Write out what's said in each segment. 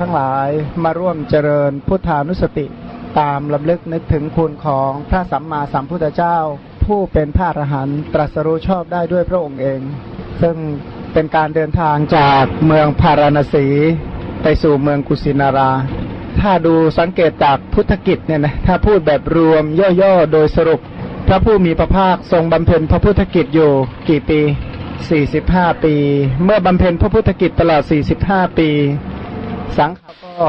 ทั้งหลายมาร่วมเจริญพุทธานุสติตามลำลึกนึกถึงคุณของพระสัมมาสัมพุทธเจ้า ผู้เป็นพระอรหันต์ตรัสรู้ชอบได้ด้วยพระองค์เอง ซึ่งเป็นการเดินทางจากเมืองพาราณสีไปสู่เมืองกุสินารา ถ้าดูสังเกตจากพุทธกิจเนี่ยนะถ้าพูดแบบรวมย่อๆโดยสรุป พระผู้มีพระภาคทรงบำเพ็ญพระพุทธกิจอยู่กี่ปี 45 ปี เมื่อบำเพ็ญพระพุทธกิจตลอด 45 ปี สังขารก็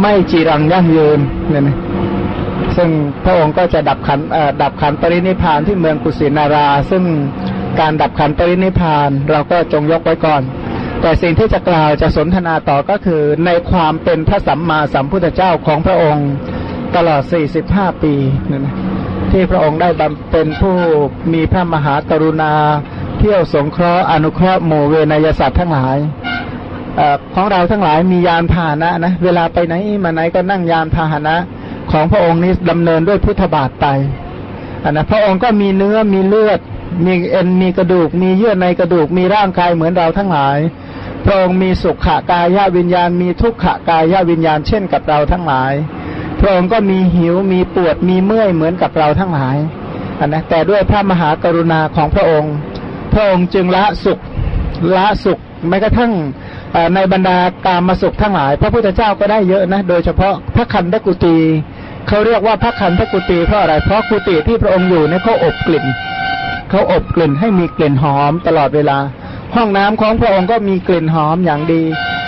ไม่จีรังยั่งยืนเนี่ยนะซึ่งพระองค์ก็จะดับขันดับขันปรินิพานที่เมืองกุสินารา ซึ่งการดับขันปรินิพานเราก็จงยกไว้ก่อน แต่สิ่งที่จะกล่าวจะสนทนาต่อก็คือในความเป็นพระสัมมาสัมพุทธเจ้าของพระองค์ตลอด 45 ปีนั่นนะที่พระองค์ได้บำเป็นผู้มีพระมหากรุณา เที่ยวสงเคราะห์อนุเคราะห์หมู่เวนยสัตว์ทั้งหลาย ของเราทั้งหลายมียานพาหนะนะเวลาไปไหนมาไหนก็นั่งยานพาหนะ ของพระองค์นี้ดำเนินด้วยพุทธบาทไปอันนะพระองค์ก็มีเนื้อมีเลือด มีเอ็นมีกระดูก มีเยื่อในกระดูก มีร่างกายเหมือนเราทั้งหลาย พระองค์มีสุขกายวิญญาณ มีทุกขกายวิญญาณเช่นกับเราทั้งหลาย พระองค์ก็มีหิวมีปวดมีเมื่อยเหมือนกับเราทั้งหลายอันนะแต่ด้วยพระมหากรุณาของพระองค์ พระองค์จึงละสุขละสุขแม้กระทั่ง ในบรรดาการมาสุขทั้งหลาย พระพุทธเจ้าก็ได้เยอะนะ โดยเฉพาะพระคันธกุตีเขาเรียกว่าพระคันธกุตีเพราะอะไร เพราะกุตีที่พระองค์อยู่เนี่ยเขาอบกลิ่นเขาอบกลิ่นให้มีกลิ่นหอมตลอดเวลา ห้องน้ำของพระองค์ก็มีกลิ่นหอมอย่างดี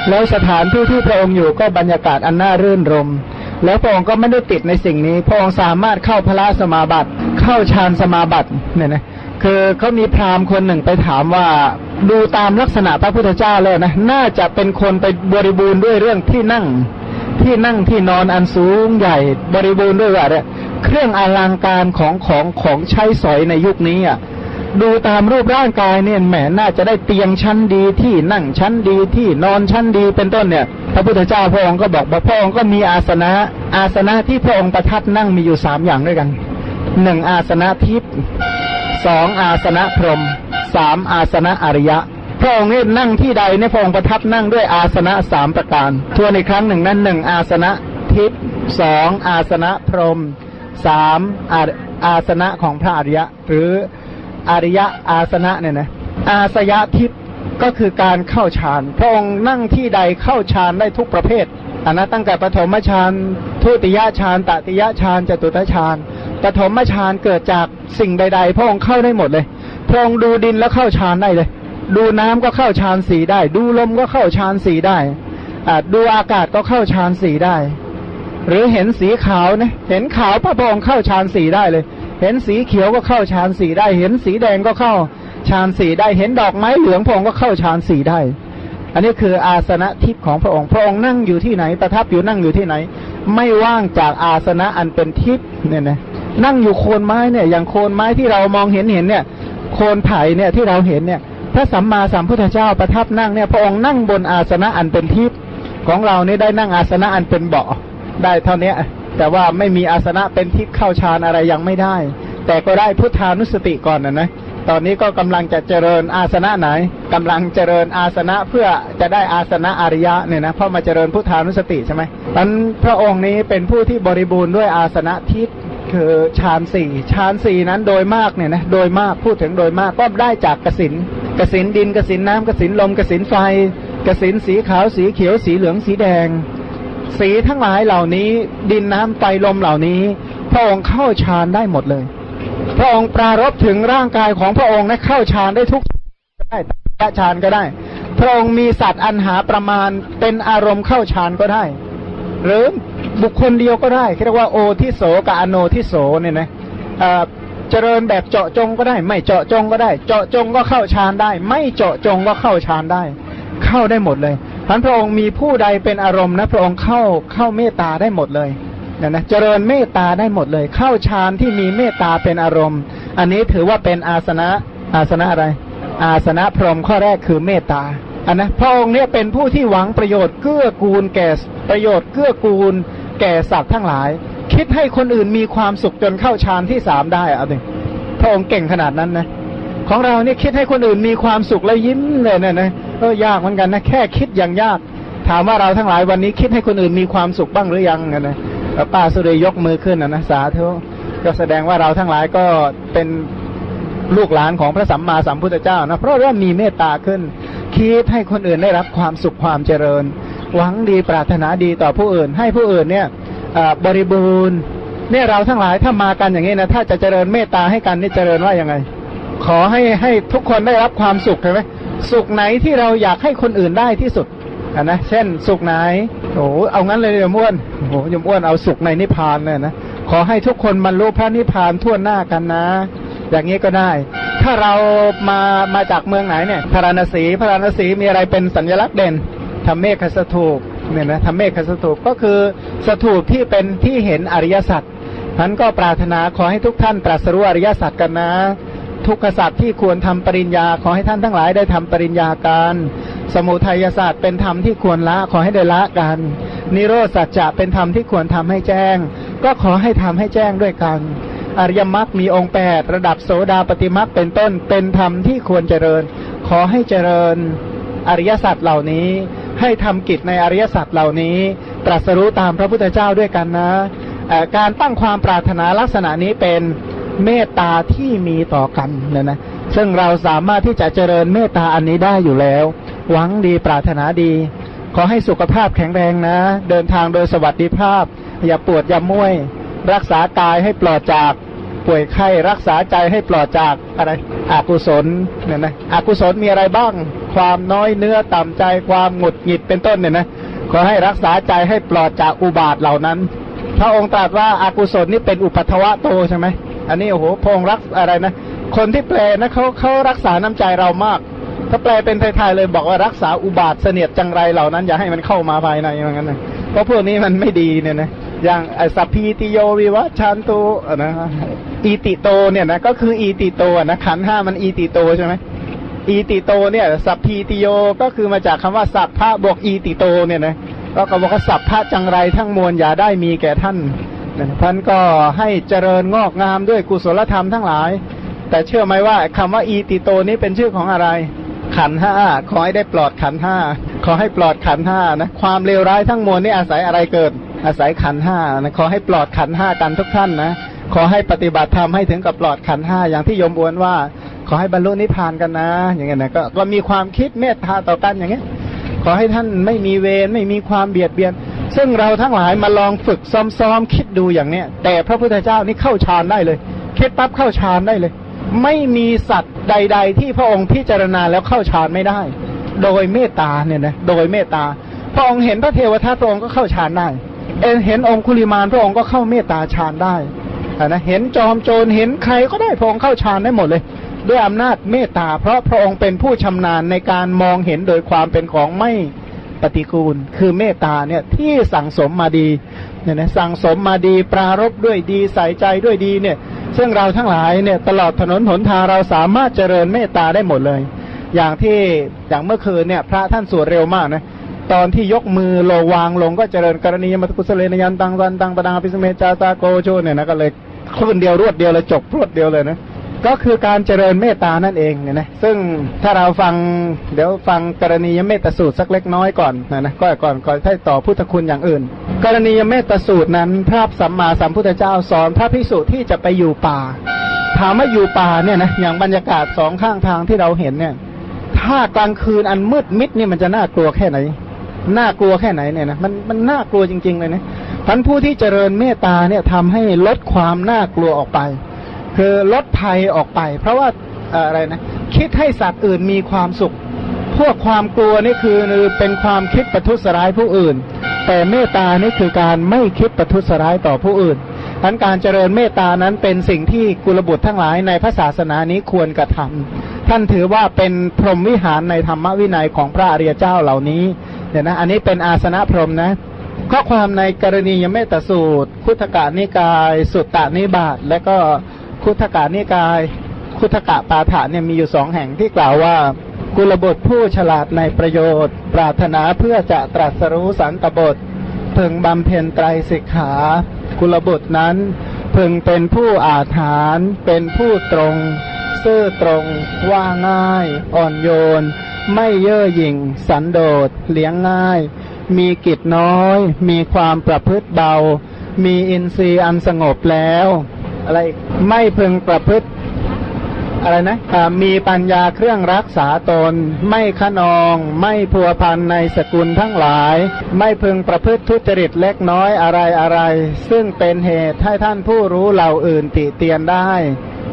แล้วสถานที่ที่พระองค์อยู่ก็บรรยากาศอันน่ารื่นรม แล้วพระองค์ก็ไม่ได้ติดในสิ่งนี้ พระองค์สามารถเข้าพระสมาบัติ เข้าฌานสมาบัติเนี่ยนะ คือเขามีพราหมณ์คนหนึ่งไปถามว่าดูตามลักษณะพระพุทธเจ้าเลยนะ น่าจะเป็นคนไปบริบูรณ์ด้วยเรื่องที่นั่งที่นั่งที่นอนอันสูงใหญ่บริบูรณ์ด้วยว่าเนี่ยเครื่องอลังการของของของใช้สอยในยุคนี้อะดูตามรูปร่างกายเนี่ยแหมน่าจะได้เตียงชั้นดีที่นั่งชั้นดีที่นอนชั้นดีเป็นต้นเนี่ย พระพุทธเจ้าพระองค์ก็บอกว่าพระองค์ก็มีอาสนะ อาสนะที่พระองค์ประทับนั่งมีอยู่สามอย่างด้วยกันหนึ่งอาสนะทิพย์ สองอาสนะพรมสามอาสนะอริยะ พระองค์นี่นั่งที่ใดในพระองค์ประทับนั่งด้วยอาสนะสามประการ ทวนอีกครั้งหนึ่งนั้นหนึ่งอาสนะทิพย์สองอาสนะพรมสามอาอาสนะของพระอริยะ หรืออริยะอาสนะเนี่ยนะอาสยะทิพย์ก็คือการเข้าฌานพระองค์นั่งที่ใดเข้าฌานได้ทุกประเภทอันนั้นตั้งแต่ปฐมฌานทุติยฌานตติยฌานจตุตฌาน ปฐมฌานเกิดจากสิ่งใด ๆ พระองค์เข้าได้หมดเลย พระองค์ดูดินแล้วเข้าฌานได้เลย ดูน้ำก็เข้าฌานสีได้ ดูลมก็เข้าฌานสีได้อดูอากาศก็เข้าฌานสีได้ หรือเห็นสีขาวนะเห็นขาวพระองค์เข้าฌานสีได้เลย เห็นสีเขียวก็เข้าฌานสีได้ เห็นสีแดงก็เข้าฌานสีได้ เห็นดอกไม้เหลืองพระองค์ก็เข้าฌานสีได้ อันนี้คืออาสนะทิพย์ของพระองค์ พระองค์นั่งอยู่ที่ไหนประทับอยู่นั่งอยู่ที่ไหน ไม่ว่างจากอาสนะอันเป็นทิพย์เนี่ยนะ นั่งอยู่โคนไม้เนี่ย อย่างโคนไม้ที่เรามองเห็นเห็นเนี่ย โคนไผ่เนี่ยที่เราเห็นเนี่ยพระสัมมาสัมพุทธเจ้าประทับนั่งเนี่ยพระองค์นั่งบนอาสนะอันเป็นทิพย์ของเราเนี่ได้นั่งอาสนะอันเป็นเบาะได้เท่านี้แต่ว่าไม่มีอาสนะเป็นทิพย์เข้าฌานอะไรยังไม่ได้ แต่ก็ได้พุทธานุสติก่อนนะนะตอนนี้ก็กำลังจะเจริญอาสนะไหนกำลังเจริญอาสนะเพื่อจะได้อาสนะอริยะเนี่ยนะเพราะมาเจริญพุทธานุสติใช่ไหมนั้นพระองค์นี้เป็นผู้ที่บริบูรณ์ด้วยอาสนะทิพย์ คือฌานสี่ฌานสี่นั้นโดยมากเนี่ยนะโดยมากพูดถึงโดยมากก็ได้จากกสินกสินดินกสินน้ำกสินลมกสินไฟกสินสีขาวสีเขียวสีเหลืองสีแดง สีทั้งหลายเหล่านี้ ดินน้ำไฟลมเหล่านี้ พระองค์เข้าฌานได้หมดเลย พระองค์ปรารบถึงร่างกายของพระองค์นะเข้าฌานได้ทุกได้ฌานก็ได้ พระองค์มีสัตว์อันหาประมาณเป็นอารมณ์เข้าฌานก็ได้ หรือบุคคลเดียวก็ได้เรียกว่าโอทิโสกับอโนทิโสเนี่ยนะเจริญแบบเจาะจงก็ได้ ไม่เจาะจงก็ได้ เจาะจงก็เข้าฌานได้ ไม่เจาะจงก็เข้าฌานได้ เข้าได้หมดเลยพันพระองค์มีผู้ใดเป็นอารมณ์นะพระองค์เข้าเข้าเมตตาได้หมดเลยนะนะเจริญเมตตาได้หมดเลย เข้าฌานที่มีเมตตาเป็นอารมณ์ อันนี้ถือว่าเป็นอาสนะอาสนะอะไร อาสนะพรหมข้อแรกคือเมตตา อันนะพระองค์เนี่ยเป็นผู้ที่หวังประโยชน์เกื้อกูลแก่ประโยชน์เกื้อกูล แก่สัตว์ทั้งหลาย คิดให้คนอื่นมีความสุขจนเข้าฌานที่สามได้เอาดิพระองค์เก่งขนาดนั้นนะของเราเนี่ยคิดให้คนอื่นมีความสุขแล้วยิ้มเลยนะนะเออยากเหมือนกันนะแค่คิดอย่างยาก ถามว่าเราทั้งหลายวันนี้คิดให้คนอื่นมีความสุขบ้างหรือยังนะป้าสุริยกมือขึ้นนะนะสาธุก็แสดงว่าเราทั้งหลายก็เป็น ลูกหลานของพระสัมมาสัมพุทธเจ้านะเพราะว่ามีเมตตาขึ้น คิดให้คนอื่นได้รับความสุขความเจริญ หวังดีปรารถนาดีต่อผู้อื่น ให้ผู้อื่นเนี่ยบริบูรณ์เนี่ยเราทั้งหลายถ้ามากันอย่างนี้นะถ้าจะเจริญเมตตาให้กันนี่เจริญว่ายังไง ขอให้ให้ทุกคนได้รับความสุขใช่ไหมสุขไหนที่เราอยากให้คนอื่นได้ที่สุดนนะเช่น สุขไหนโอ้เอางั้นเลยยมอ้วนโอ้ยมอ้วนเอาสุขในนิพพานเนี่ยนะขอให้ทุกคนบรรลุพระนิพพานทั่วหน้ากันนะ อย่างนี้ก็ได้ ถ้าเรามามาจากเมืองไหนเนี่ยพาราณสีพาราณสีมีอะไรเป็นสัญลักษณ์เด่นทำเมฆสถูปเนี่ยนะทำเมฆสถูปก็คือสถูปที่เป็นที่เห็นอริยสัจท่านก็ปรารถนาขอให้ทุกท่านตรัสรู้อริยสัจกันนะ ทุกขสัจที่ควรทำปริญญา ขอให้ท่านทั้งหลายได้ทำปริญญาการ สมุทัยศาสตร์เป็นธรรมที่ควรละขอให้ได้ละกัน นิโรธสัจจะเป็นธรรมที่ควรทำให้แจ้ง ก็ขอให้ทำให้แจ้งด้วยกัน อริยมรรคมีองค์แปดระดับโสดาปฏิมรรคเป็นต้นเป็นธรรมที่ควรเจริญ ขอให้เจริญอริยสัจเหล่านี้ ให้ทำกิจในอริยสัจเหล่านี้ ตรัสรู้ตามพระพุทธเจ้าด้วยกันนะการตั้งความปรารถนาลักษณะนี้เป็นเมตตาที่มีต่อกันเนี่ยนะซึ่งเราสามารถที่จะเจริญเมตตาอันนี้ได้อยู่แล้ว หวังดีปรารถนาดี ขอให้สุขภาพแข็งแรงนะ เดินทางโดยสวัสดิภาพ อย่าปวดอย่าม่วย รักษากายให้ปลอดจากป่วยไข้รักษาใจให้ปลอดจากอะไรอกุศลเนี่ยนะอกุศลมีอะไรบ้าง ความน้อยเนื้อต่ำใจความหงุดหงิดเป็นต้นเนี่ยนะขอให้รักษาใจให้ปลอดจากอุบาทเหล่านั้น พระองค์ตรัสว่าอากุศลนี่เป็นอุปัทวะโตใช่ไหมอันนี้โอ้โหพงรักอะไรนะคนที่แปลนะเขาเขารักษาน้ำใจเรามาก ถ้าแปลเป็นไทยๆเลยบอกว่ารักษาอุบาทเสนียดจังไรเหล่านั้น อย่าให้มันเข้ามาภายในอย่างนั้นนะเพราะพวกนี้มันไม่ดีเนี่ยนะ อย่างสัพพีติโยวิวัชชันตุนะอีติโตเนี่ยนะก็คืออีติโตนะขันห้ามันอีติโตใช่ไหมอีติโตเนี่ยสัพพีติโยก็คือมาจากคำว่าสัพพะบวกอีติโตเนี่ยนะก็ก็บอกว่าสัพพะจังไรทั้งมวลอย่าได้มีแก่ท่านท่านก็ให้เจริญงอกงามด้วยกุศลธรรมทั้งหลาย แต่เชื่อไหมว่าคำว่าอีติโตนี้เป็นชื่อของอะไร ขันห้าขอให้ได้ปลอดขันห้าขอให้ปลอดขันห้านะความเลวร้ายทั้งมวลนี่อาศัยอะไรเกิด อาศัยขันห้านะขอให้ปลอดขันห้ากันทุกท่านนะขอให้ปฏิบัติธรรมให้ถึงกับปลอดขันห้าอย่างที่โยมบวนว่า ขอให้บรรลุนิพพานกันนะ อย่างเงี้ยนะก็ก็มีความคิดเมตตาต่อกันอย่างเงี้ยขอให้ท่านไม่มีเวรไม่มีความเบียดเบียน ซึ่งเราทั้งหลายมาลองฝึกซ้อมๆคิดดูอย่างเนี้ยแต่พระพุทธเจ้านี่เข้าฌานได้เลย คิดปั๊บเข้าฌานได้เลย ไม่มีสัตว์ใด ๆ ที่พระองค์พิจารณาแล้วเข้าฌานไม่ได้ โดยเมตตาเนี่ยนะโดยเมตตาพระองค์เห็นพระเทวทัตพระองค์ก็เข้าฌานได้ เองเห็นองคุลิมานพระองค์ก็เข้าเมตตาฌานได้นะเห็นจอมโจรเห็นใครก็ได้พระองค์เข้าฌานได้หมดเลย ด้วยอำนาจเมตตา เพราะพระองค์เป็นผู้ชำนาญในการมองเห็นโดยความเป็นของไม่ปฏิกูล คือเมตตาเนี่ยที่สั่งสมมาดีเนี่ยนะสั่งสมมาดีปรารบด้วยดีใส่ใจด้วยดีเนี่ย ซึ่งเราทั้งหลายเนี่ยตลอดถนนหนทางเราสามารถเจริญเมตตาได้หมดเลย อย่างที่อย่างเมื่อคืนเนี่ย พระท่านสวดเร็วมากนะ ตอนที่ยกมือโลวางลงก็เจริญกรณียมัตกุศเลนยันตังวันตังปดังพิสเมจาตาโกโชเนี่ยนะก็เลยคลื่นเดียวรวดเดียวเลยจบรวดเดียวเลยนะก็คือการเจริญเมตตานั่นเองเนี่ยนะซึ่งถ้าเราฟังเดี๋ยวฟังกรณียเมตสูตรสักเล็กน้อยก่อนนะนะก็ก่อนก่อนให้ต่อพุทธคุณอย่างอื่น กรณียเมตสูตรนั้น พระสัมมาสัมพุทธเจ้าสอนพระภิกษุที่จะไปอยู่ป่า ถามว่าอยู่ป่าเนี่ยนะอย่างบรรยากาศสองข้างทางที่เราเห็นเนี่ย ถ้ากลางคืนอันมืดมิดนี่มันจะน่ากลัวแค่ไหน น่ากลัวแค่ไหนเนี่ยนะมันมันน่ากลัวจริง ๆ เลยนะท่านผู้ที่เจริญเมตตาเนี่ยทำให้ลดความน่ากลัวออกไป คือลดภัยออกไป เพราะว่าอะไรนะคิดให้สัตว์อื่นมีความสุข พวกความกลัวนี่คือเป็นความคิดประทุษร้ายผู้อื่น แต่เมตตานี่คือการไม่คิดประทุษร้ายต่อผู้อื่นทั้นการเจริญเมตตานั้นเป็นสิ่งที่กุลบุตรทั้งหลายในพระศาสนานี้ควรกระทำท่านถือว่าเป็นพรหมวิหารในธรรมวินัยของพระอริยเจ้าเหล่านี้ เนี่ยนะ อันนี้เป็นอาสนะพรมนะ ข้อความในกรณียเมตสูตร คุถกานิกาย สุตตานิบาตและก็คุถกานิกาย คุถกะปาฐานเนี่ยมีอยู่สองแห่งที่กล่าวว่ากุลบุตรผู้ฉลาดในประโยชน์ ปรารถนาเพื่อจะตรัสรู้สันตบทพึงบำเพ็ญไตรสิกขากุลบุตรนั้นพึงเป็นผู้อาถานเป็นผู้ตรง ซื่อตรงว่าง่าย อ่อนโยน ไม่เย่อหยิ่ง สันโดษเลี้ยงง่าย มีกิจน้อย มีความประพฤติเบา มีอินทรีย์อันสงบแล้ว อะไรไม่พึงประพฤติอะไรนะมีปัญญาเครื่องรักษาตน ไม่ขนอง ไม่พัวพันในสกุลทั้งหลาย ไม่พึงประพฤติทุจริตเล็กน้อยอะไรอะไร ซึ่งเป็นเหตุให้ท่านผู้รู้เหล่าอื่นติเตียนได้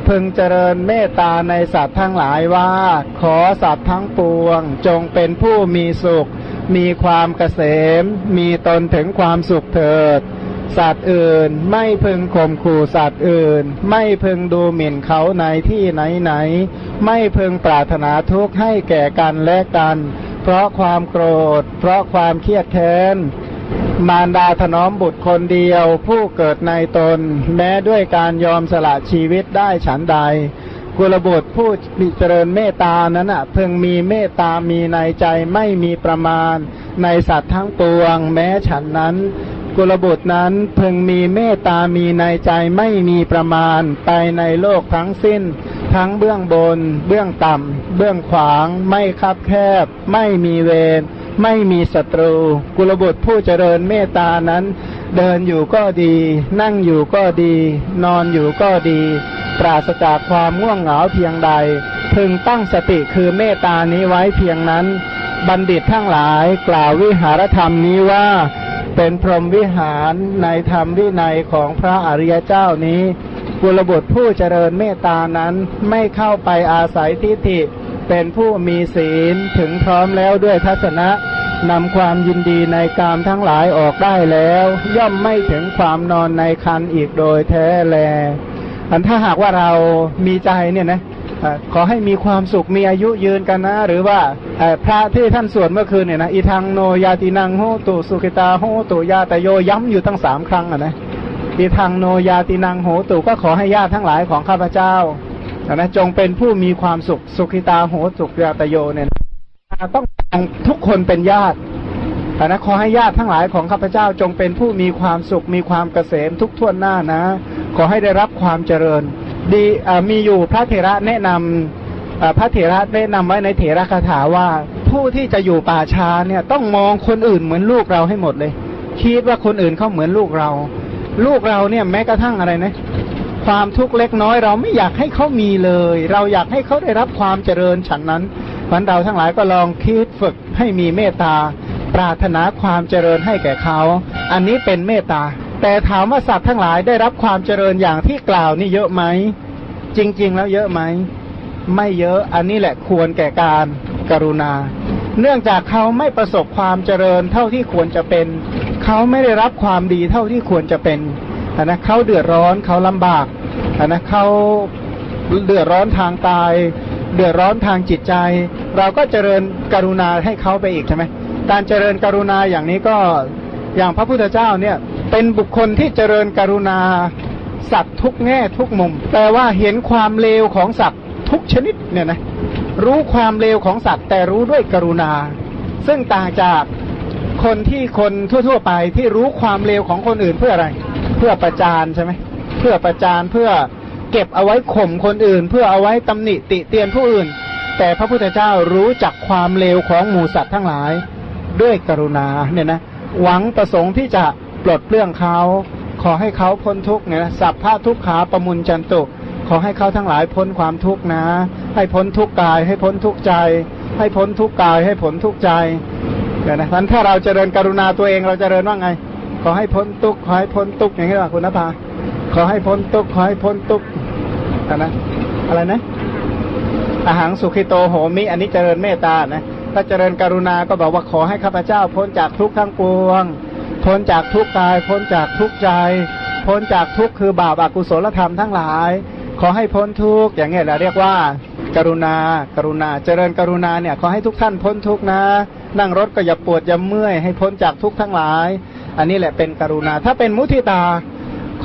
พึงเจริญเมตตาในสัตว์ทั้งหลายว่า ขอสัตว์ทั้งปวง จงเป็นผู้มีสุข มีความเกษม มีตนถึงความสุขเถิด สัตว์อื่นไม่พึงข่มขู่สัตว์อื่น ไม่พึงดูหมิ่นเขาในที่ไหนไหน ไม่พึงปรารถนาทุกข์ให้แก่กันและกัน เพราะความโกรธ เพราะความเครียดแค้น มารดาถนอมบุตรคนเดียว ผู้เกิดในตน แม้ด้วยการยอมสละชีวิตได้ฉันใด กุลบุตรผู้มีเจริญเมตตานั้นอะเพึงมีเมตตามีในใจไม่มีประมาณ ในสัตว์ทั้งปวง แม้ฉันนั้น กุลบุตรนั้นเพึงมีเมตตามีในใจไม่มีประมาณ ไปในโลกทั้งสิ้น ทั้งเบื้องบน เบื้องต่ำ เบื้องขวาง ไม่คับแคบ ไม่มีเวร ไม่มีศัตรู กุลบุตรผู้เจริญเมตตานั้น เดินอยู่ก็ดี นั่งอยู่ก็ดี นอนอยู่ก็ดี ปราศจากความง่วงเหงาเพียงใด พึงตั้งสติคือเมตตานี้ไว้เพียงนั้น บัณฑิตทั้งหลายกล่าววิหารธรรมนี้ว่า เป็นพรหมวิหารในธรรมวินัยของพระอริยเจ้านี้กุลบุตรผู้เจริญเมตตานั้นไม่เข้าไปอาศัยทิฏฐิ เป็นผู้มีศีลถึงพร้อมแล้วด้วยทัศนะนำความยินดีในกามทั้งหลายออกได้แล้ว ย่อมไม่ถึงความนอนในคันอีกโดยแท้แลอันถ้าหากว่าเรามีใจเนี่ยนะขอให้มีความสุขมีอายุยืนกันนะ หรือว่าพระที่ท่านสวดเมื่อคืนเนี่ยนะอีทางโนยาตินังโหตุสุขิตาโหตุยาตโยย้ำอยู่ตั้งสามครั้งอะนะอีทางโนยาตินังโหตุก็ขอให้ญาติทั้งหลายของข้าพเจ้า นะจงเป็นผู้มีความสุขสุขิตาโหตุยาตโยเนี่ยต้องทุกคนเป็นญาติแต่นะขอให้ญาติทั้งหลายของข้าพเจ้าจงเป็นผู้มีความสุขมีความเกษมทุกท่วนหน้านะ ขอให้ได้รับความเจริญ ดีมีอยู่พระเถระแนะนำพระเถระแนะนำไว้ในเถระคาถาว่า ผู้ที่จะอยู่ป่าช้าเนี่ยต้องมองคนอื่นเหมือนลูกเราให้หมดเลย คิดว่าคนอื่นเขาเหมือนลูกเรา ลูกเราเนี่ยแม้กระทั่งอะไรนะ ความทุกข์เล็กน้อย เราไม่อยากให้เขามีเลย เราอยากให้เขาได้รับความเจริญฉันนั้นมันเราทั้งหลายก็ลองคิดฝึกให้มีเมตตา ปรารถนาความเจริญให้แก่เขา อันนี้เป็นเมตตา แต่ถามว่าสัตว์ทั้งหลายได้รับความเจริญอย่างที่กล่าวนี่เยอะไหม จริง ๆ แล้วเยอะไหม ไม่เยอะ อันนี้แหละควรแก่การกรุณา เนื่องจากเขาไม่ประสบความเจริญเท่าที่ควรจะเป็น เขาไม่ได้รับความดีเท่าที่ควรจะเป็น นะเขาเดือดร้อนเขาลำบากนะเขาเดือดร้อนทางกาย เดือดร้อนทางจิตใจ เราก็เจริญกรุณาให้เขาไปอีกใช่ไหมการเจริญกรุณาอย่างนี้ก็อย่างพระพุทธเจ้าเนี่ยเป็นบุคคลที่เจริญกรุณาสัตว์ทุกแง่ทุกมุมแต่ว่าเห็นความเลวของสัตว์ทุกชนิดเนี่ยนะรู้ความเลวของสัตว์แต่รู้ด้วยกรุณา ซึ่งต่างจากคนที่คนทั่ว ๆ ไปที่รู้ความเลวของคนอื่นเพื่ออะไร เพื่อประจานใช่ไหมเพื่อประจานเพื่อเก็บเอาไว้ข่มคนอื่น เพื่อเอาไว้ตำหนิติเตียนผู้อื่น แต่พระพุทธเจ้ารู้จักความเลวของหมูสัตว์ทั้งหลายด้วยกรุณาเนี่ยนะหวังประสงค์ที่จะปลดเปลื้องเขาขอให้เขาพ้นทุกข์เนี่ยสัพพะทุกขาประมุนจันตุขอให้เขาทั้งหลายพ้นความทุกข์นะ ให้พ้นทุกกาย ให้พ้นทุกใจ ให้พ้นทุกกาย ให้พ้นทุกใจเดี๋ยวนะท่านถ้าเราจเจริญกรุณาตัวเองเราจเจริญว่าไง ขอให้พ้นทุกข์ขอให้พ้นทุกข์อย่างนี้ว่าคุณนภาขอให้พ้นทุกข์ขอให้พ้นทุกข์นะอะไรนะอาหารสุขิโตโหมิ อันนี้เจริญเมตตานะถ้าเจริญกรุณาก็บอกว่าขอให้ข้าพเจ้า พ้นจากทุกข์ทั้งปวง พ้นจากทุกข์กาย พ้นจากทุกข์ใจ พ้นจากทุกข์คือบาปอากุศลธรรมทั้งหลาย ขอให้พ้นทุกข์อย่างเงี้ยเราเรียกว่า กรุณา กรุณา เจริญกรุณาเนี่ยขอให้ทุกท่านพ้นทุกข์นะ นั่งรถก็อย่าปวดอย่าเมื่อยให้พ้นจากทุกข์ทั้งหลาย อันนี้แหละเป็นกรุณา ถ้าเป็นมุทิตา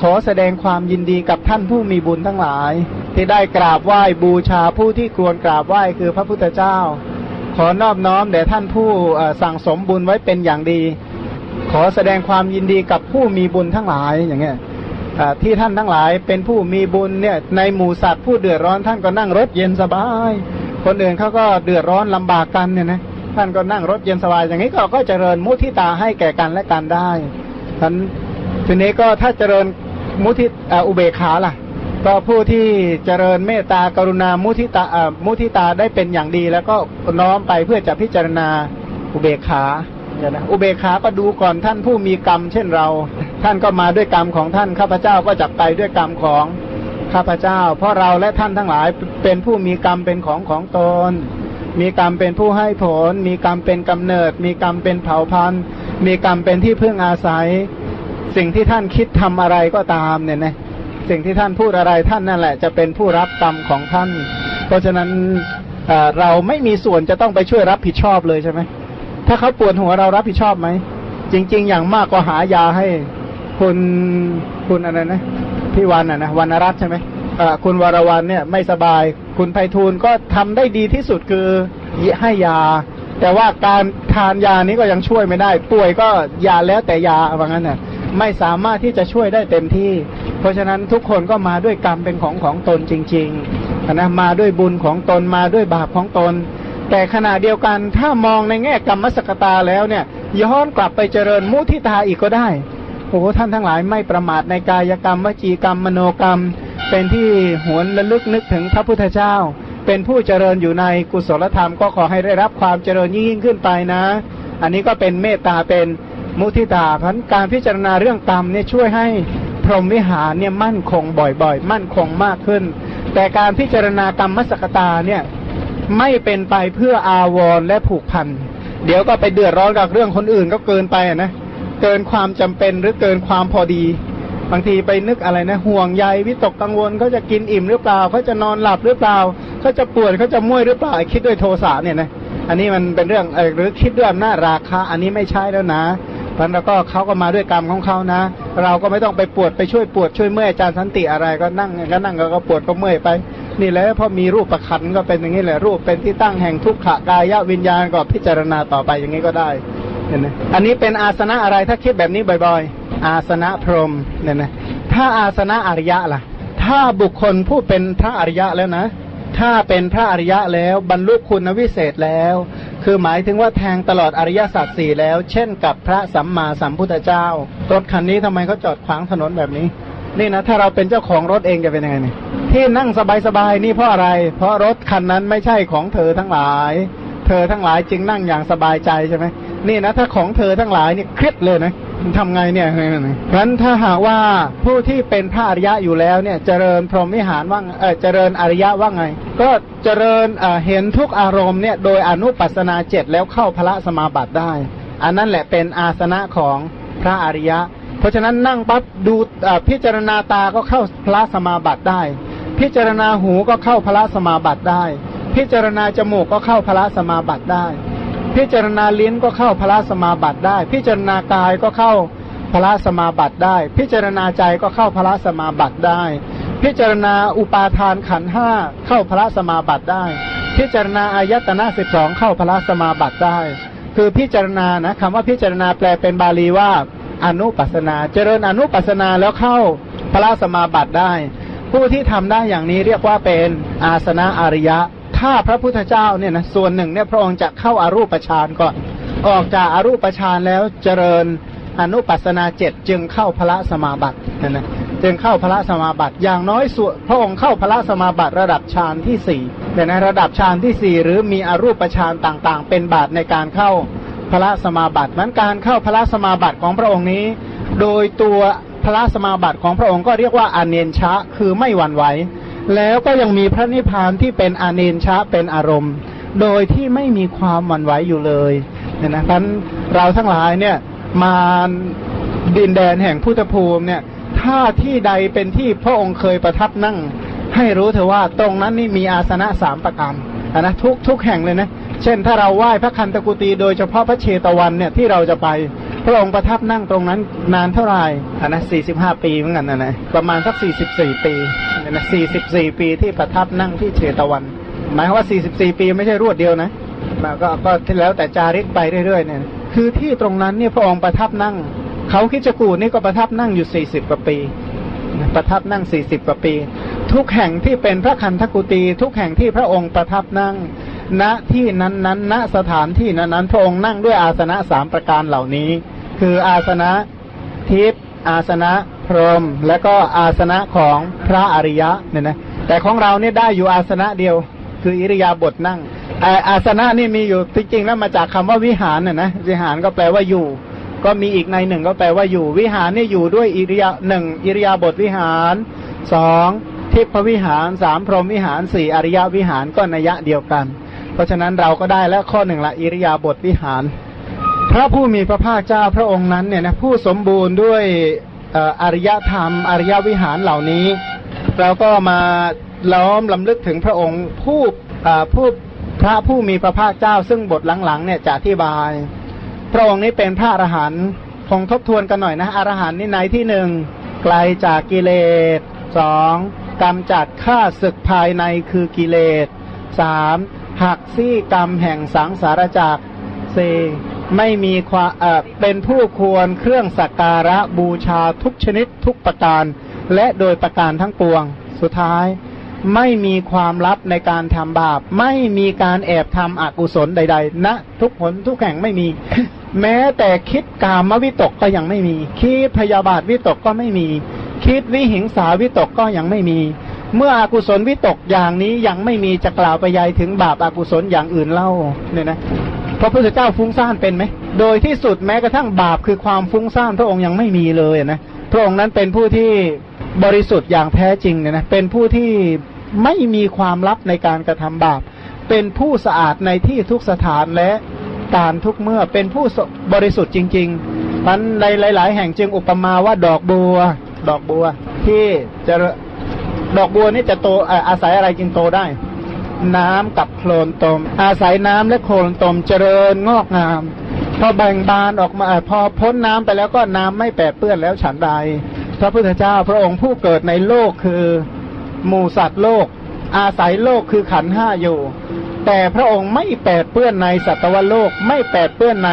ขอแสดงความยินดีกับท่านผู้มีบุญทั้งหลาย ที่ได้กราบไหว้บูชาผู้ที่ควรกราบไหว้คือพระพุทธเจ้า ขอนอบน้อมแด่ท่านผู้สั่งสมบุญไว้เป็นอย่างดี ขอแสดงความยินดีกับผู้มีบุญทั้งหลายอย่างเงี้ยที่ท่านทั้งหลายเป็นผู้มีบุญเนี่ยในหมู่สัตว์ผู้เดือดร้อนท่านก็นั่งรถเย็นสบาย คนอื่นเขาก็เดือดร้อนลำบากกันเนี่ยนะ ท่านก็นั่งรถเย็นสบายอย่างนี้ก็ก็เจริญมุทิตาให้แก่กันและกันได้ท่านทีนี้ก็ถ้าเจริญมุทิอุเบกขาล่ะ ก็ผู้ที่เจริญเมตตากรุณามุทิตามุทิตาได้เป็นอย่างดี แล้วก็น้อมไปเพื่อจะพิจารณาอุเบกขาอุเบกขาก็ดูก่อนท่านผู้มีกรรม เช่นเรา ท่านก็มาด้วยกรรมของท่านข้าพเจ้าก็จับไปด้วยกรรมของข้าพเจ้า เพราะเราและท่านทั้งหลายเป็นผู้มีกรรมเป็นของของตน มีกรรมเป็นผู้ให้ผล มีกรรมเป็นกำเนิด มีกรรมเป็นเผ่าพันธุ์ มีกรรมเป็นที่พึ่งอาศัย สิ่งที่ท่านคิดทำอะไรก็ตามเนี่ยนะสิ่งที่ท่านพูดอะไรท่านนั่นแหละ จะเป็นผู้รับกรรมของท่าน เพราะฉะนั้นเราไม่มีส่วนจะต้องไปช่วยรับผิดชอบเลยใช่ไหมถ้าเขาปวดหัวเรารับผิดชอบไหมจริง ๆ อย่างมากก็หายาให้คุณคุณอะไรนะพี่วันอะนะวรรณรัตใช่ไหม คุณวรวันเนี่ยไม่สบาย คุณไพฑูรย์ก็ทำได้ดีที่สุดคือให้ยา แต่ว่าการทานยานี้ก็ยังช่วยไม่ได้ ป่วยก็ยาแล้วแต่ยาว่างั้นน่ะไม่สามารถที่จะช่วยได้เต็มที่ เพราะฉะนั้นทุกคนก็มาด้วยกรรมเป็นของของตนจริงๆนะมาด้วยบุญของตนมาด้วยบาปของตน แต่ขณะเดียวกันถ้ามองในแง่กรรมสกตาแล้วเนี่ยย้อนกลับไปเจริญมุทิตาอีกก็ได้โอ้ท่านทั้งหลายไม่ประมาทในกายกรรมวจีกรรมมโนกรรม เป็นที่หวนระลึกนึกถึงพระพุทธเจ้า เป็นผู้เจริญอยู่ในกุศลธรรมก็ขอให้ได้รับความเจริญยิ่งขึ้นไปนะ อันนี้ก็เป็นเมตตาเป็นมุทิตาพันการพิจารณาเรื่องกรรมเนี่ยช่วยให้พรหมวิหารเนี่ยมั่นคงบ่อยๆ มั่นคงมากขึ้น แต่การพิจารณากรรมมสกตาเนี่ยไม่เป็นไปเพื่ออาวรและผูกพัน เดี๋ยวก็ไปเดือดร้อนกับเรื่องคนอื่นก็เกินไปนะ เกินความจำเป็นหรือเกินความพอดี บางทีไปนึกอะไรนะห่วงใยวิตกกังวลเขาจะกินอิ่มหรือเปล่าเขาจะนอนหลับหรือเปล่าเขาจะปวดเขาจะมุ่ยหรือเปล่าคิดด้วยโทสะเนี่ยนะอันนี้มันเป็นเรื่องเออหรือคิดด้วยอำนาจราคาอันนี้ไม่ใช่แล้วนะพันแล้วก็เขาก็มาด้วยกรรมของเขานะ เราก็ไม่ต้องไปปวดไปช่วยปวดช่วยเมื่อยอาจารย์สันติอะไรก็นั่งก็นั่งก็ปวดก็เมื่อยไป นี่แหละพอมีรูปประคันก็เป็นอย่างนี้แหละรูปเป็นที่ตั้งแห่งทุกขกายวิญญาณก็พิจารณาต่อไปอย่างนี้ก็ได้ เห็นไหมอันนี้เป็นอาสนะอะไรถ้าคิดแบบนี้บ่อยๆ อาสนะพรหมเนี่ยนะถ้าอาสนะอริยะล่ะ ถ้าบุคคลผู้เป็นพระอริยะแล้วนะ ถ้าเป็นพระอริยะแล้วบรรลุคุณวิเศษแล้ว คือหมายถึงว่าแทงตลอดอริยสัจสี่แล้ว เช่นกับพระสัมมาสัมพุทธเจ้ารถคันนี้ทำไมเขาจอดขวางถนนแบบนี้ นี่นะถ้าเราเป็นเจ้าของรถเองจะเป็นยังไงเนี่ยที่นั่งสบายๆนี่เพราะอะไร เพราะรถคันนั้นไม่ใช่ของเธอทั้งหลาย เธอทั้งหลายจึงนั่งอย่างสบายใจใช่ไหม นี่นะถ้าของเธอทั้งหลายเนี่ยเครียดเลยนะทำไงเนี่ยเพราะฉะนั้นถ้าหากว่าผู้ที่เป็นพระอริยะอยู่แล้วเนี่ยเจริญพรหมวิหารว่างเออเจริญอริยะว่าไง ก็เจริญเห็นทุกอารมณ์เนี่ยโดยอนุปัสนาเจ็ดแล้วเข้าพระสมาบัติได้ อันนั้นแหละเป็นอาสนะของพระอริยะ เพราะฉะนั้นนั่งปั๊บดูพิจารณาตาก็เข้าพระสมาบัติได้ พิจารณาหูก็เข้าพระสมาบัติได้ พิจารณาจมูกก็เข้าพระสมาบัติได้ พิจารณาลิ้นก็เข้าพระสมาบัติได้ พิจารณากายก็เข้าพระสมาบัติได้ พิจารณาใจก็เข้าพระสมาบัติได้ พิจารณาอุปาทานขันห้าเข้าพระสมาบัติได้ พิจารณาอายตนะสิบสองเข้าพระสมาบัติได้ คือพิจารณานะคำว่าพิจารณาแปลเป็นบาลีว่าอนุปัสนา เจริญอนุปัสนาแล้วเข้าพระสมาบัติได้ ผู้ที่ทำได้อย่างนี้เรียกว่าเป็นอาสนะอริยะ ถ้าพระพุทธเจ้าเนี่ยนะส่วนหนึ่งเนี่ยพระองค์จะเข้าอารูปฌานก่อน ออกจากอารูปฌานแล้วเจริญอนุปัสนาเจ็ดจึงเข้าพระสมาบัตินะนะจึงเข้าพระสมาบัติอย่างน้อยส่วนพระองค์เข้าพระสมาบัติระดับฌานที่สี่แต่ในระดับฌานที่สี่หรือมีอรูปฌานต่างๆ เป็นบาตในการเข้าพระสมาบัติมันการเข้าพระสมาบัติของพระองค์นี้ โดยตัวพระสมาบัติของพระองค์ก็เรียกว่าอเนนชะคือไม่หวั่นไหว แล้วก็ยังมีพระนิพพานที่เป็นอาเนนชะเป็นอารมณ์ โดยที่ไม่มีความหวั่นไหวอยู่เลยเนี่ยนะท่านเราทั้งหลายเนี่ยมาดินแดนแห่งพุทธภูมิเนี่ย ถ้าที่ใดเป็นที่พระองค์เคยประทับนั่ง ให้รู้เถอะว่าตรงนั้นนี่มีอาสนะสามประการนะทุกทุกแห่งเลยนะ เช่นถ้าเราไหว้พระคันตกุตีโดยเฉพาะพระเชตวันเนี่ยที่เราจะไปพระองค์ประทับนั่งตรงนั้นนานเท่าไหร่อันนะสี่สิบห้าปีเหมือนกันนะนะประมาณสักสี่สิบสี่ปีนะสี่สิบสี่ปีที่ประทับนั่งที่เชตวัน หมายว่าสี่สิบสี่ปีไม่ใช่รวดเดียวนะมาก็ก็แล้วแต่จาริกไปเรื่อยๆเนี่ยคือที่ตรงนั้นเนี่ยพระองค์ประทับนั่ง เขาคิจกูนี่ก็ประทับนั่งอยู่สี่สิบกว่าปี ประทับนั่งสี่สิบกว่าปี ทุกแห่งที่เป็นพระคันธกุตีทุกแห่งที่พระองค์ประทับนั่ง ณที่นั้นนั้นณสถานที่นั้นนั้นพระองค์นั่งด้วยอาสนะสามประการเหล่านี้ คืออาสนะทิพย์อาสนะพรหมและก็อาสนะของพระอริยะเนี่ยนะแต่ของเราเนี่ยได้อยู่อาสนะเดียว คืออิริยาบถนั่งอาสนะนี่มีอยู่จริงๆแล้วมาจากคำว่าวิหารน่ะนะวิหารก็แปลว่าอยู่ ก็มีอีกในหนึ่งก็แปลว่าอยู่ วิหารนี่อยู่ด้วยอิริยาหนึ่งอิริยาบถวิหารสองทิพวิหารสามพรหมวิหารสี่อริยวิหารก็นัยยะเดียวกัน เพราะฉะนั้นเราก็ได้แล้วข้อหนึ่งละอิริยาบถวิหาร พระผู้มีพระภาคเจ้าพระองค์นั้นเนี่ยนะผู้สมบูรณ์ด้วยอริยธรรม อริยวิหารเหล่านี้ เราก็มาล้อมลำลึกถึงพระองค์ผู้ผู้พระผู้มีพระภาคเจ้า ซึ่งบทหลังๆเนี่ยจะอธิบาย พระองค์นี้เป็นพระอรหันต์คงทบทวนกันหน่อยนะอรหันต์นี่ในที่หนึ่งไกลจากกิเลสสองกำจัดฆ่าศึกภายในคือกิเลสสาม หักซี่กรรมแห่งสังสารจักรสี่ไม่มีความเอ่อเป็นผู้ควรเครื่องสักการะบูชาทุกชนิดทุกประการ และโดยประการทั้งปวง สุดท้าย ไม่มีความลับในการทำบาป ไม่มีการแอบทำอกุศลใดๆณนะทุกผลทุกแห่งไม่มี แม้แต่คิดกามวิตกก็ยังไม่มี คิดพยาบาทวิตกก็ไม่มี คิดวิหิงสาวิตกก็ยังไม่มี เมื่ออกุศลวิตกอย่างนี้ยังไม่มีจะกล่าวไปยายถึงบาปอากุศลอย่างอื่นเล่าเนี่ยนะพระพุทธเจ้าฟุ้งซ่านเป็นไหม โดยที่สุดแม้กระทั่งบาปคือความฟุ้งซ่านพระองค์ยังไม่มีเลยนะ พระองค์นั้นเป็นผู้ที่บริสุทธิ์อย่างแท้จริงเนี่ยนะ เป็นผู้ที่ไม่มีความลับในการกระทำบาป เป็นผู้สะอาดในที่ทุกสถานและการทุกเมื่อ เป็นผู้บริสุทธิ์จริงๆมันในหลาย ๆ แห่งจึงอุปมาว่าดอกบัว ดอกบัว ที่จะ ดอกบัวนี่จะโตอาศัยอะไรจึงโตได้ น้ำกับโคลนตม อาศัยน้ำและโคลนตมเจริญงอกงาม พอแบ่งบานออกมาพอพ้นน้ำไปแล้วก็น้ำไม่แปดเปื้อนแล้วฉันใด พระพุทธเจ้าพระองค์ผู้เกิดในโลกคือหมูสัตว์โลก อาศัยโลกคือขันห้าอยู่ แต่พระองค์ไม่แปดเปื้อนในสัตวโลกไม่แปดเปื้อนใน